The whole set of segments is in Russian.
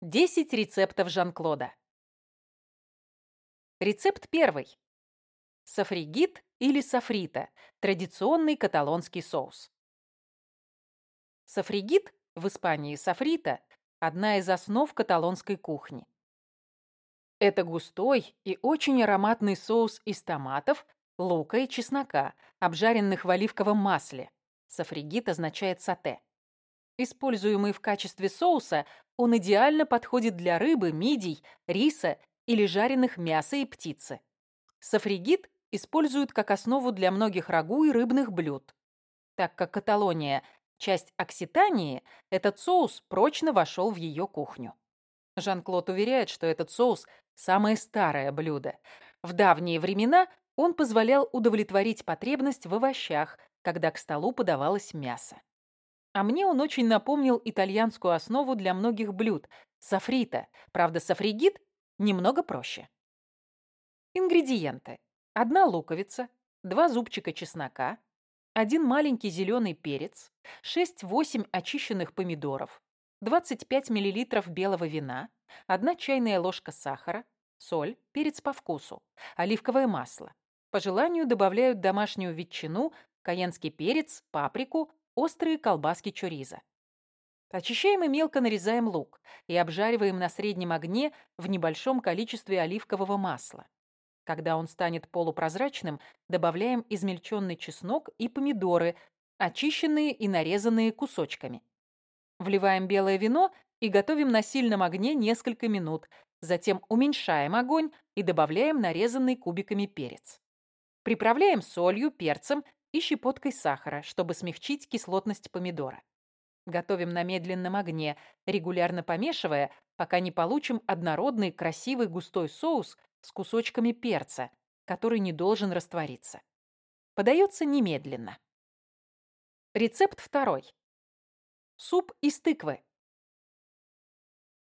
10 рецептов Жан-Клода. Рецепт первый. Сафригит или сафрита – традиционный каталонский соус. Сафригит, в Испании сафрита – одна из основ каталонской кухни. Это густой и очень ароматный соус из томатов, лука и чеснока, обжаренных в оливковом масле. Сафригит означает сате. Используемый в качестве соуса, он идеально подходит для рыбы, мидий, риса или жареных мяса и птицы. Сафригит используют как основу для многих рагу и рыбных блюд. Так как Каталония – часть Окситании, этот соус прочно вошел в ее кухню. Жан-Клод уверяет, что этот соус – самое старое блюдо. В давние времена он позволял удовлетворить потребность в овощах, когда к столу подавалось мясо. А мне он очень напомнил итальянскую основу для многих блюд – софрита. Правда, софригит немного проще. Ингредиенты. Одна луковица, два зубчика чеснока, один маленький зеленый перец, 6-8 очищенных помидоров, 25 мл белого вина, одна чайная ложка сахара, соль, перец по вкусу, оливковое масло. По желанию добавляют домашнюю ветчину, каенский перец, паприку, острые колбаски чориза. Очищаем и мелко нарезаем лук и обжариваем на среднем огне в небольшом количестве оливкового масла. Когда он станет полупрозрачным, добавляем измельченный чеснок и помидоры, очищенные и нарезанные кусочками. Вливаем белое вино и готовим на сильном огне несколько минут. Затем уменьшаем огонь и добавляем нарезанный кубиками перец. Приправляем солью, перцем и щепоткой сахара, чтобы смягчить кислотность помидора. Готовим на медленном огне, регулярно помешивая, пока не получим однородный красивый густой соус с кусочками перца, который не должен раствориться. Подается немедленно. Рецепт второй. Суп из тыквы.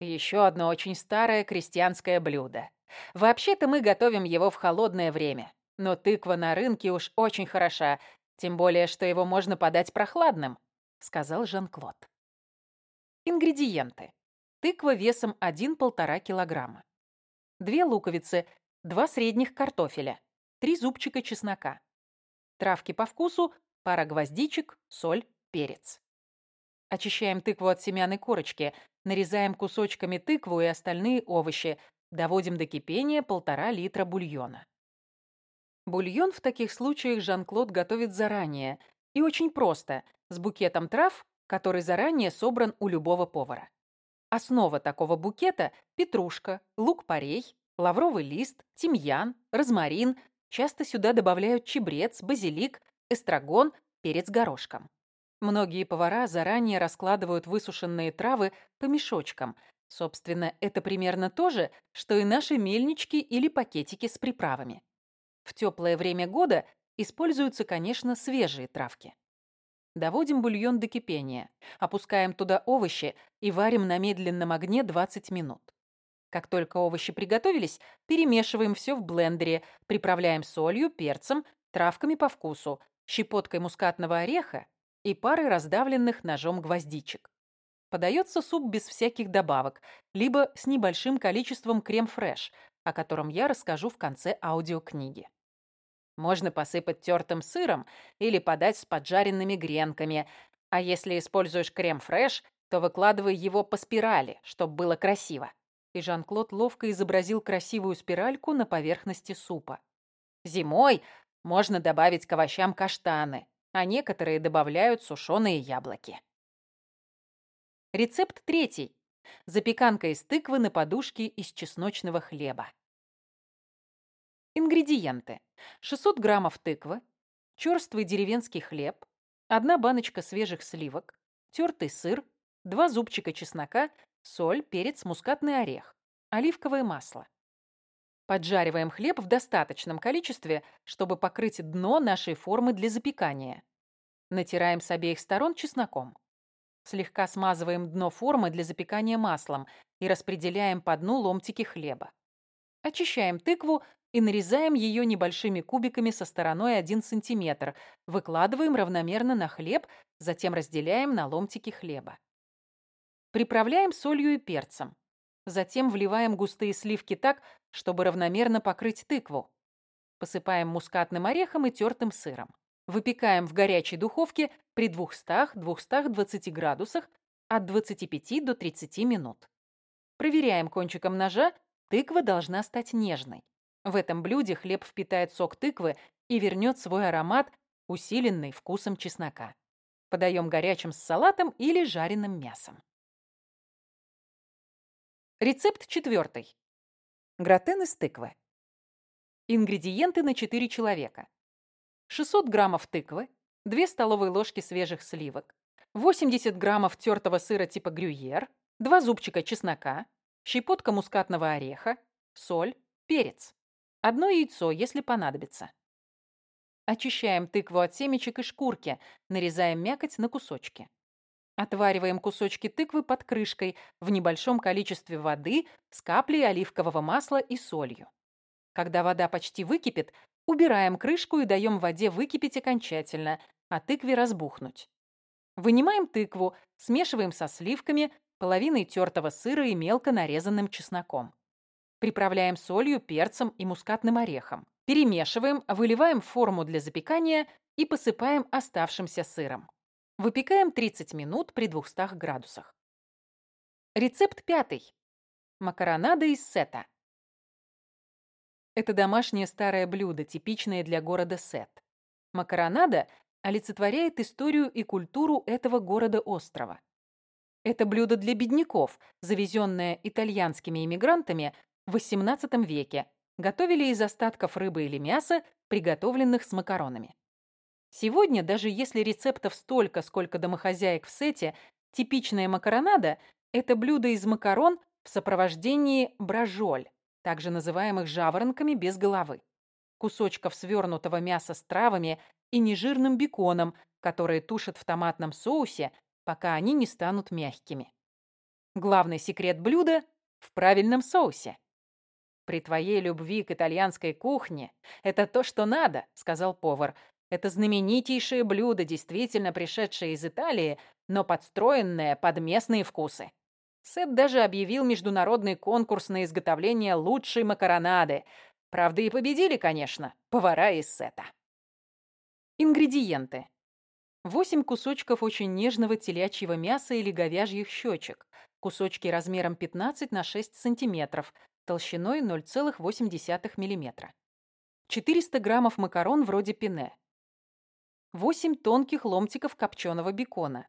Еще одно очень старое крестьянское блюдо. Вообще-то мы готовим его в холодное время. Но тыква на рынке уж очень хороша, тем более, что его можно подать прохладным, сказал Жан-Клод. Ингредиенты. Тыква весом 1-1,5 килограмма. Две луковицы, два средних картофеля, три зубчика чеснока. Травки по вкусу, пара гвоздичек, соль, перец. Очищаем тыкву от семян и корочки, нарезаем кусочками тыкву и остальные овощи, доводим до кипения полтора литра бульона. Бульон в таких случаях Жан-Клод готовит заранее. И очень просто, с букетом трав, который заранее собран у любого повара. Основа такого букета – петрушка, лук-порей, лавровый лист, тимьян, розмарин. Часто сюда добавляют чебрец, базилик, эстрагон, перец горошком. Многие повара заранее раскладывают высушенные травы по мешочкам. Собственно, это примерно то же, что и наши мельнички или пакетики с приправами. В теплое время года используются, конечно, свежие травки. Доводим бульон до кипения, опускаем туда овощи и варим на медленном огне 20 минут. Как только овощи приготовились, перемешиваем все в блендере, приправляем солью, перцем, травками по вкусу, щепоткой мускатного ореха и парой раздавленных ножом гвоздичек. Подается суп без всяких добавок, либо с небольшим количеством крем-фреш, о котором я расскажу в конце аудиокниги. Можно посыпать тертым сыром или подать с поджаренными гренками, а если используешь крем-фреш, то выкладывай его по спирали, чтобы было красиво. И Жан-Клод ловко изобразил красивую спиральку на поверхности супа. Зимой можно добавить к овощам каштаны, а некоторые добавляют сушеные яблоки. Рецепт третий. Запеканка из тыквы на подушке из чесночного хлеба. Ингредиенты. 600 граммов тыквы, черствый деревенский хлеб, одна баночка свежих сливок, тертый сыр, два зубчика чеснока, соль, перец, мускатный орех, оливковое масло. Поджариваем хлеб в достаточном количестве, чтобы покрыть дно нашей формы для запекания. Натираем с обеих сторон чесноком. Слегка смазываем дно формы для запекания маслом и распределяем по дну ломтики хлеба. Очищаем тыкву и нарезаем ее небольшими кубиками со стороной 1 см. Выкладываем равномерно на хлеб, затем разделяем на ломтики хлеба. Приправляем солью и перцем. Затем вливаем густые сливки так, чтобы равномерно покрыть тыкву. Посыпаем мускатным орехом и тертым сыром. Выпекаем в горячей духовке при 200-220 градусах от 25 до 30 минут. Проверяем кончиком ножа, тыква должна стать нежной. В этом блюде хлеб впитает сок тыквы и вернет свой аромат, усиленный вкусом чеснока. Подаем горячим с салатом или жареным мясом. Рецепт четвертый. Гратен из тыквы. Ингредиенты на 4 человека. 600 граммов тыквы, 2 столовые ложки свежих сливок, 80 граммов тертого сыра типа грюйер, 2 зубчика чеснока, щепотка мускатного ореха, соль, перец. Одно яйцо, если понадобится. Очищаем тыкву от семечек и шкурки, нарезаем мякоть на кусочки. Отвариваем кусочки тыквы под крышкой в небольшом количестве воды с каплей оливкового масла и солью. Когда вода почти выкипит, убираем крышку и даем воде выкипеть окончательно, а тыкве разбухнуть. Вынимаем тыкву, смешиваем со сливками, половиной тертого сыра и мелко нарезанным чесноком. Приправляем солью, перцем и мускатным орехом. Перемешиваем, выливаем в форму для запекания и посыпаем оставшимся сыром. Выпекаем 30 минут при 200 градусах. Рецепт пятый. Макаронада из сета. Это домашнее старое блюдо, типичное для города Сет. Макаронада олицетворяет историю и культуру этого города-острова. Это блюдо для бедняков, завезенное итальянскими иммигрантами в XVIII веке, готовили из остатков рыбы или мяса, приготовленных с макаронами. Сегодня, даже если рецептов столько, сколько домохозяек в сете, типичная макаронада – это блюдо из макарон в сопровождении бражоль, также называемых жаворонками без головы, кусочков свернутого мяса с травами и нежирным беконом, которые тушат в томатном соусе, пока они не станут мягкими. Главный секрет блюда – в правильном соусе. «При твоей любви к итальянской кухне это то, что надо», — сказал повар, это знаменитейшее блюдо, действительно пришедшее из Италии, но подстроенное под местные вкусы. Сет даже объявил международный конкурс на изготовление лучшей макаронады. Правда, и победили, конечно, повара из Сета. Ингредиенты. 8 кусочков очень нежного телячьего мяса или говяжьих щечек. Кусочки размером 15 на 6 сантиметров, толщиной 0,8 мм. 400 граммов макарон вроде пене. 8 тонких ломтиков копченого бекона,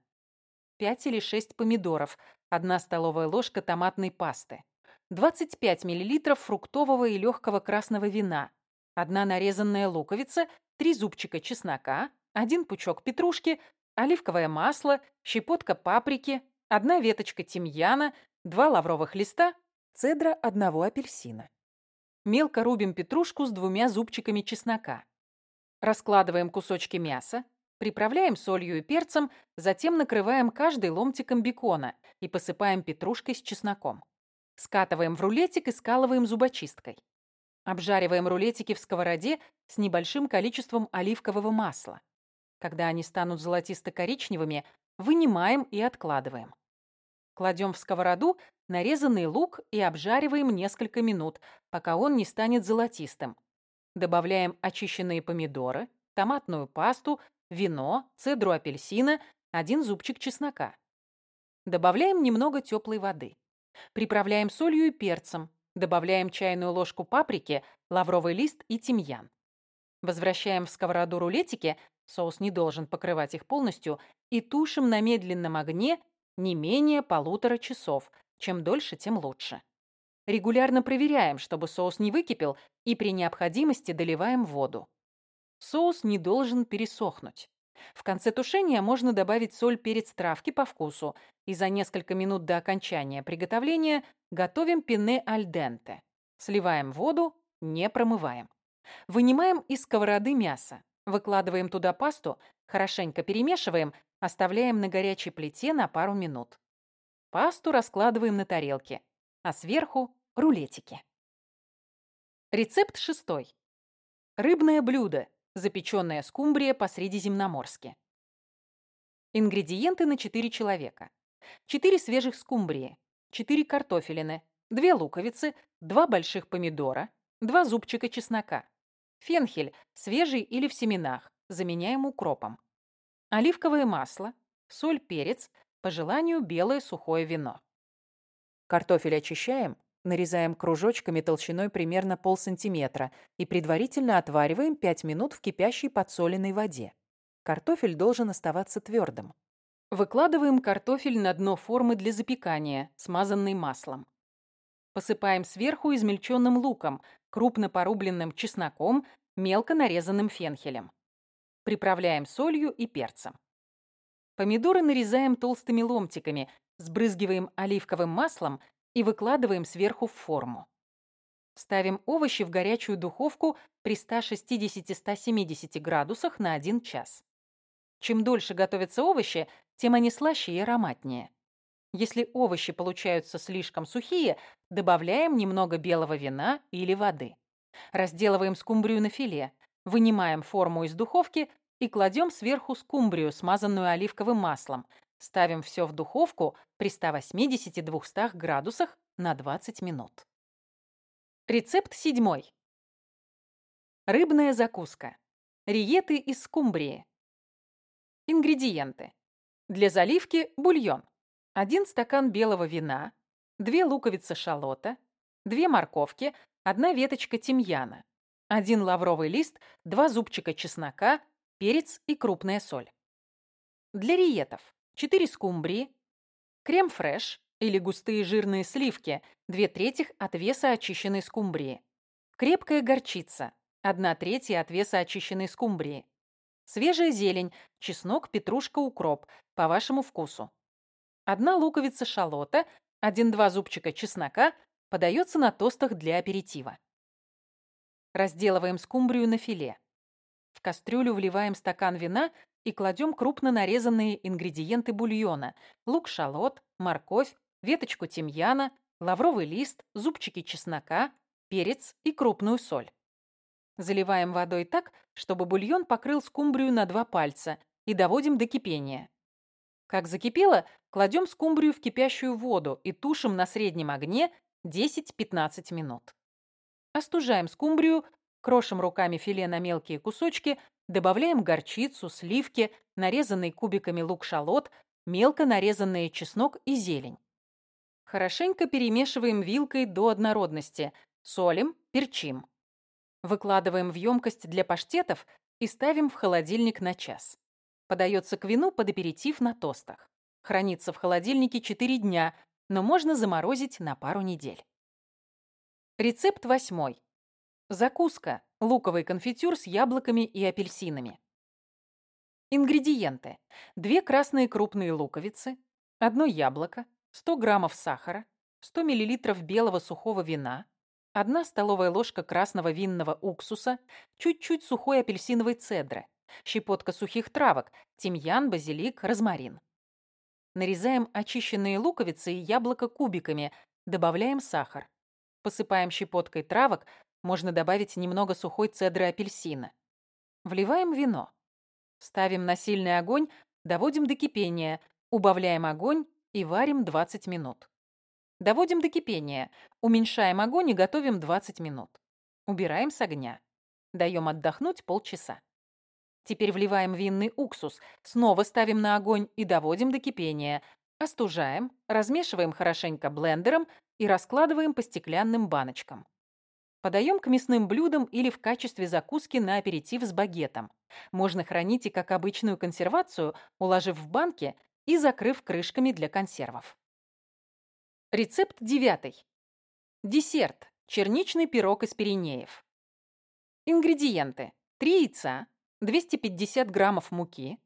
5 или 6 помидоров, 1 столовая ложка томатной пасты, 25 мл фруктового и легкого красного вина, 1 нарезанная луковица, 3 зубчика чеснока, 1 пучок петрушки, оливковое масло, щепотка паприки, 1 веточка тимьяна, 2 лавровых листа, цедра одного апельсина. Мелко рубим петрушку с двумя зубчиками чеснока. Раскладываем кусочки мяса, приправляем солью и перцем, затем накрываем каждый ломтиком бекона и посыпаем петрушкой с чесноком. Скатываем в рулетик и скалываем зубочисткой. Обжариваем рулетики в сковороде с небольшим количеством оливкового масла. Когда они станут золотисто-коричневыми, вынимаем и откладываем. Кладем в сковороду нарезанный лук и обжариваем несколько минут, пока он не станет золотистым. Добавляем очищенные помидоры, томатную пасту, вино, цедру апельсина, один зубчик чеснока. Добавляем немного теплой воды. Приправляем солью и перцем. Добавляем чайную ложку паприки, лавровый лист и тимьян. Возвращаем в сковороду рулетики, соус не должен покрывать их полностью, и тушим на медленном огне не менее полутора часов. Чем дольше, тем лучше. Регулярно проверяем, чтобы соус не выкипел, и при необходимости доливаем воду. Соус не должен пересохнуть. В конце тушения можно добавить соль, перец, травки по вкусу, и за несколько минут до окончания приготовления готовим пенне аль денте. Сливаем воду, не промываем. Вынимаем из сковороды мясо, выкладываем туда пасту, хорошенько перемешиваем, оставляем на горячей плите на пару минут. Пасту раскладываем на тарелке а сверху – рулетики. Рецепт шестой. Рыбное блюдо, запеченная скумбрия по-средиземноморски. Ингредиенты на 4 человека. 4 свежих скумбрии, 4 картофелины, 2 луковицы, 2 больших помидора, 2 зубчика чеснока. Фенхель, свежий или в семенах, заменяем укропом. Оливковое масло, соль, перец, по желанию белое сухое вино. Картофель очищаем, нарезаем кружочками толщиной примерно полсантиметра и предварительно отвариваем 5 минут в кипящей подсоленной воде. Картофель должен оставаться твердым. Выкладываем картофель на дно формы для запекания, смазанной маслом. Посыпаем сверху измельченным луком, крупно порубленным чесноком, мелко нарезанным фенхелем. Приправляем солью и перцем. Помидоры нарезаем толстыми ломтиками, сбрызгиваем оливковым маслом и выкладываем сверху в форму. Ставим овощи в горячую духовку при 160-170 градусах на 1 час. Чем дольше готовятся овощи, тем они слаще и ароматнее. Если овощи получаются слишком сухие, добавляем немного белого вина или воды. Разделываем скумбрию на филе, вынимаем форму из духовки и кладем сверху скумбрию, смазанную оливковым маслом. Ставим все в духовку при 180-200 градусах на 20 минут. Рецепт седьмой. Рыбная закуска. Риеты из скумбрии. Ингредиенты. Для заливки бульон. 1 стакан белого вина, 2 луковицы шалота, 2 морковки, 1 веточка тимьяна, 1 лавровый лист, 2 зубчика чеснока, перец и крупная соль. Для риетов 4 скумбрии, крем фреш или густые жирные сливки, 2 трети от веса очищенной скумбрии, крепкая горчица, 1 треть от веса очищенной скумбрии, свежая зелень, чеснок, петрушка, укроп, по вашему вкусу. Одна луковица шалота, один-два зубчика чеснока подается на тостах для аперитива. Разделываем скумбрию на филе. В кастрюлю вливаем стакан вина и кладем крупно нарезанные ингредиенты бульона. Лук-шалот, морковь, веточку тимьяна, лавровый лист, зубчики чеснока, перец и крупную соль. Заливаем водой так, чтобы бульон покрыл скумбрию на два пальца и доводим до кипения. Как закипело, кладем скумбрию в кипящую воду и тушим на среднем огне 10-15 минут. Остужаем скумбрию, крошим руками филе на мелкие кусочки, добавляем горчицу, сливки, нарезанный кубиками лук-шалот, мелко нарезанный чеснок и зелень. Хорошенько перемешиваем вилкой до однородности, солим, перчим. Выкладываем в емкость для паштетов и ставим в холодильник на час. Подается к вину под аперитив на тостах. Хранится в холодильнике 4 дня, но можно заморозить на пару недель. Рецепт восьмой. Закуска. Луковый конфитюр с яблоками и апельсинами. Ингредиенты. Две красные крупные луковицы, одно яблоко, 100 граммов сахара, 100 миллилитров белого сухого вина, одна столовая ложка красного винного уксуса, чуть-чуть сухой апельсиновой цедры, щепотка сухих травок, тимьян, базилик, розмарин. Нарезаем очищенные луковицы и яблоко кубиками, добавляем сахар. Посыпаем щепоткой травок, можно добавить немного сухой цедры апельсина. Вливаем вино. Ставим на сильный огонь, доводим до кипения, убавляем огонь и варим 20 минут. Доводим до кипения, уменьшаем огонь и готовим 20 минут. Убираем с огня. Даем отдохнуть полчаса. Теперь вливаем винный уксус, снова ставим на огонь и доводим до кипения. Остужаем, размешиваем хорошенько блендером и раскладываем по стеклянным баночкам. Подаем к мясным блюдам или в качестве закуски на аперитив с багетом. Можно хранить и как обычную консервацию, уложив в банки и закрыв крышками для консервов. Рецепт девятый. Десерт. Черничный пирог из Пиренеев. Ингредиенты. 3 яйца, 250 граммов муки,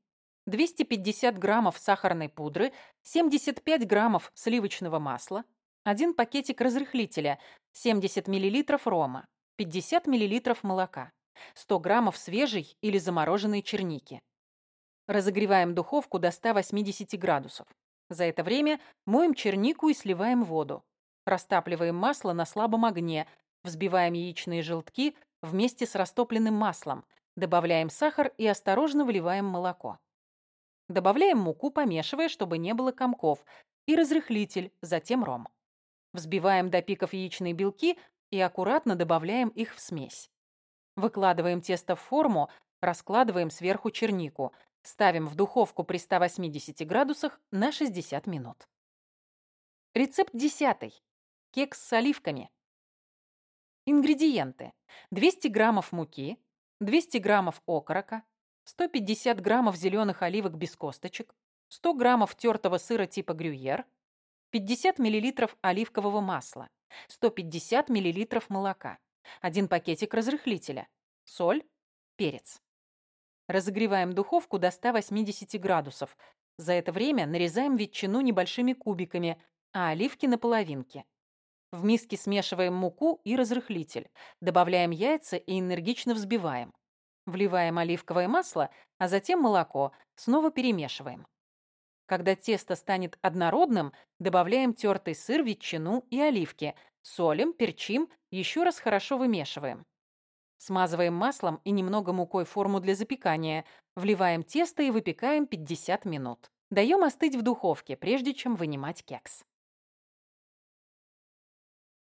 250 граммов сахарной пудры, 75 граммов сливочного масла, 1 пакетик разрыхлителя, 70 миллилитров рома, 50 миллилитров молока, 100 граммов свежей или замороженной черники. Разогреваем духовку до 180 градусов. За это время моем чернику и сливаем воду. Растапливаем масло на слабом огне, взбиваем яичные желтки вместе с растопленным маслом – Добавляем сахар и осторожно вливаем молоко. Добавляем муку, помешивая, чтобы не было комков, и разрыхлитель, затем ром. Взбиваем до пиков яичные белки и аккуратно добавляем их в смесь. Выкладываем тесто в форму, раскладываем сверху чернику. Ставим в духовку при 180 градусах на 60 минут. Рецепт десятый. Кекс с оливками. Ингредиенты. 200 граммов муки, 200 граммов окорока, 150 граммов зеленых оливок без косточек, 100 граммов тертого сыра типа грюйер, 50 миллилитров оливкового масла, 150 миллилитров молока, один пакетик разрыхлителя, соль, перец. Разогреваем духовку до 180 градусов. За это время нарезаем ветчину небольшими кубиками, а оливки на половинки. В миске смешиваем муку и разрыхлитель, добавляем яйца и энергично взбиваем. Вливаем оливковое масло, а затем молоко, снова перемешиваем. Когда тесто станет однородным, добавляем тертый сыр, ветчину и оливки, солим, перчим, еще раз хорошо вымешиваем. Смазываем маслом и немного мукой форму для запекания, вливаем тесто и выпекаем 50 минут. Даем остыть в духовке, прежде чем вынимать кекс.